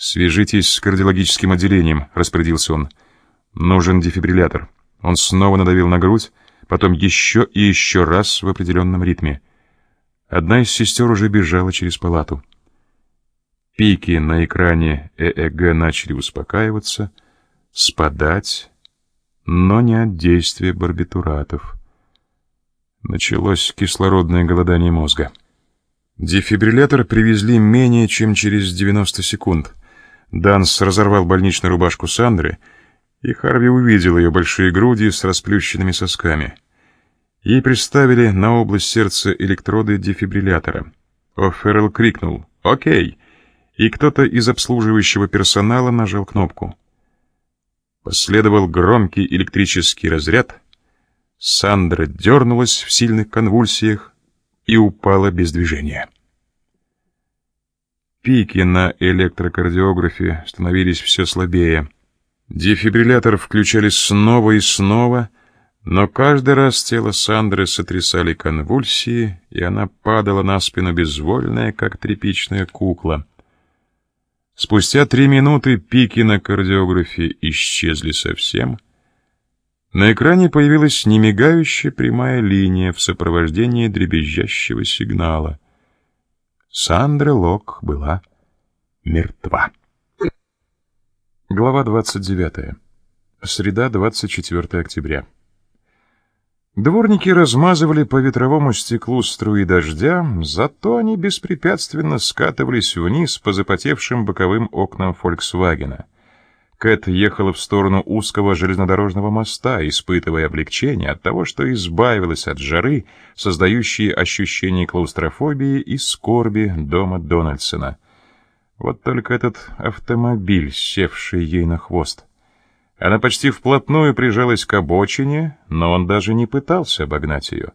«Свяжитесь с кардиологическим отделением», — распорядился он. «Нужен дефибриллятор». Он снова надавил на грудь, потом еще и еще раз в определенном ритме. Одна из сестер уже бежала через палату. Пики на экране ЭЭГ начали успокаиваться, спадать, но не от действия барбитуратов. Началось кислородное голодание мозга. Дефибриллятор привезли менее чем через 90 секунд. Данс разорвал больничную рубашку Сандры, и Харви увидел ее большие груди с расплющенными сосками. Ей приставили на область сердца электроды дефибриллятора. О'Феррелл крикнул «Окей!» и кто-то из обслуживающего персонала нажал кнопку. Последовал громкий электрический разряд. Сандра дернулась в сильных конвульсиях и упала без движения. Пики на электрокардиографе становились все слабее. Дефибриллятор включали снова и снова — но каждый раз тело Сандры сотрясали конвульсии, и она падала на спину безвольная, как тряпичная кукла. Спустя три минуты пики на кардиографе исчезли совсем. На экране появилась немигающая прямая линия в сопровождении дребезжащего сигнала. Сандра Лок была мертва. Глава 29. Среда, 24 октября. Дворники размазывали по ветровому стеклу струи дождя, зато они беспрепятственно скатывались вниз по запотевшим боковым окнам «Фольксвагена». Кэт ехала в сторону узкого железнодорожного моста, испытывая облегчение от того, что избавилась от жары, создающей ощущение клаустрофобии и скорби дома Дональдсона. Вот только этот автомобиль, севший ей на хвост — она почти вплотную прижалась к обочине, но он даже не пытался обогнать ее.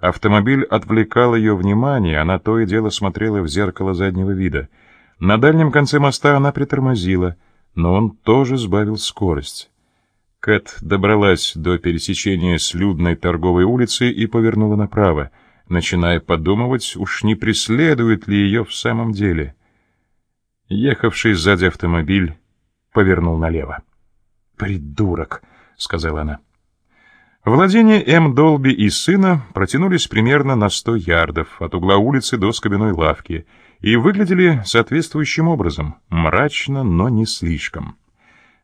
Автомобиль отвлекал ее внимание, она то и дело смотрела в зеркало заднего вида. На дальнем конце моста она притормозила, но он тоже сбавил скорость. Кэт добралась до пересечения с людной торговой улицей и повернула направо, начиная подумывать, уж не преследует ли ее в самом деле. Ехавший сзади автомобиль повернул налево. «Придурок», — сказала она. Владения М. Долби и сына протянулись примерно на сто ярдов от угла улицы до скобяной лавки и выглядели соответствующим образом, мрачно, но не слишком.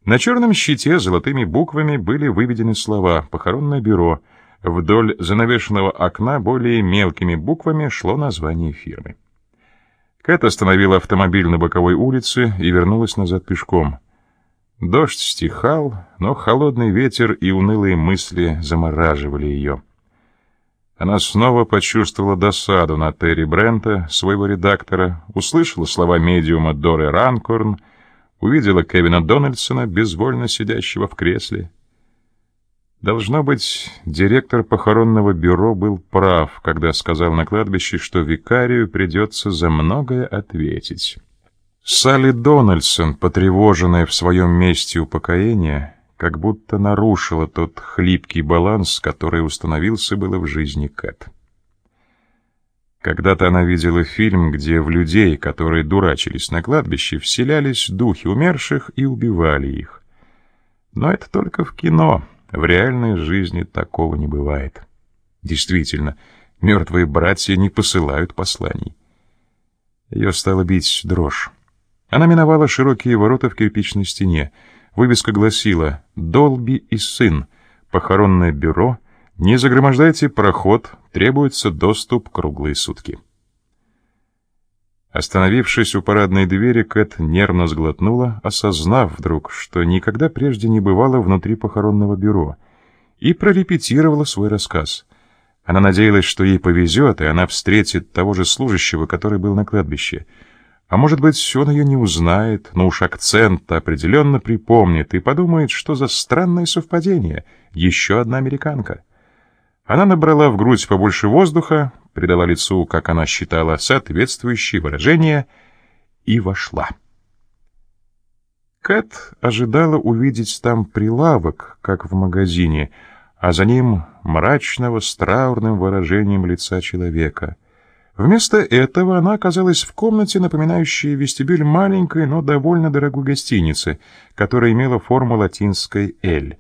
На черном щите золотыми буквами были выведены слова «Похоронное бюро». Вдоль занавешенного окна более мелкими буквами шло название фирмы. Кэт остановила автомобиль на боковой улице и вернулась назад пешком — Дождь стихал, но холодный ветер и унылые мысли замораживали ее. Она снова почувствовала досаду на Терри Брента, своего редактора, услышала слова медиума Доры Ранкорн, увидела Кевина Дональдсона, безвольно сидящего в кресле. Должно быть, директор похоронного бюро был прав, когда сказал на кладбище, что викарию придется за многое ответить. Салли Дональдсон, потревоженная в своем месте упокоения, как будто нарушила тот хлипкий баланс, который установился было в жизни Кэт. Когда-то она видела фильм, где в людей, которые дурачились на кладбище, вселялись духи умерших и убивали их. Но это только в кино. В реальной жизни такого не бывает. Действительно, мертвые братья не посылают посланий. Ее стала бить дрожь. Она миновала широкие ворота в кирпичной стене. Вывеска гласила «Долби и сын. Похоронное бюро. Не загромождайте проход. Требуется доступ круглые сутки». Остановившись у парадной двери, Кэт нервно сглотнула, осознав вдруг, что никогда прежде не бывала внутри похоронного бюро, и прорепетировала свой рассказ. Она надеялась, что ей повезет, и она встретит того же служащего, который был на кладбище — а может быть, он ее не узнает, но уж акцент определенно припомнит и подумает, что за странное совпадение. Еще одна американка. Она набрала в грудь побольше воздуха, придала лицу, как она считала, соответствующее выражение и вошла. Кэт ожидала увидеть там прилавок, как в магазине, а за ним мрачного с траурным выражением лица человека — Вместо этого она оказалась в комнате, напоминающей вестибюль маленькой, но довольно дорогой гостиницы, которая имела форму латинской «Л».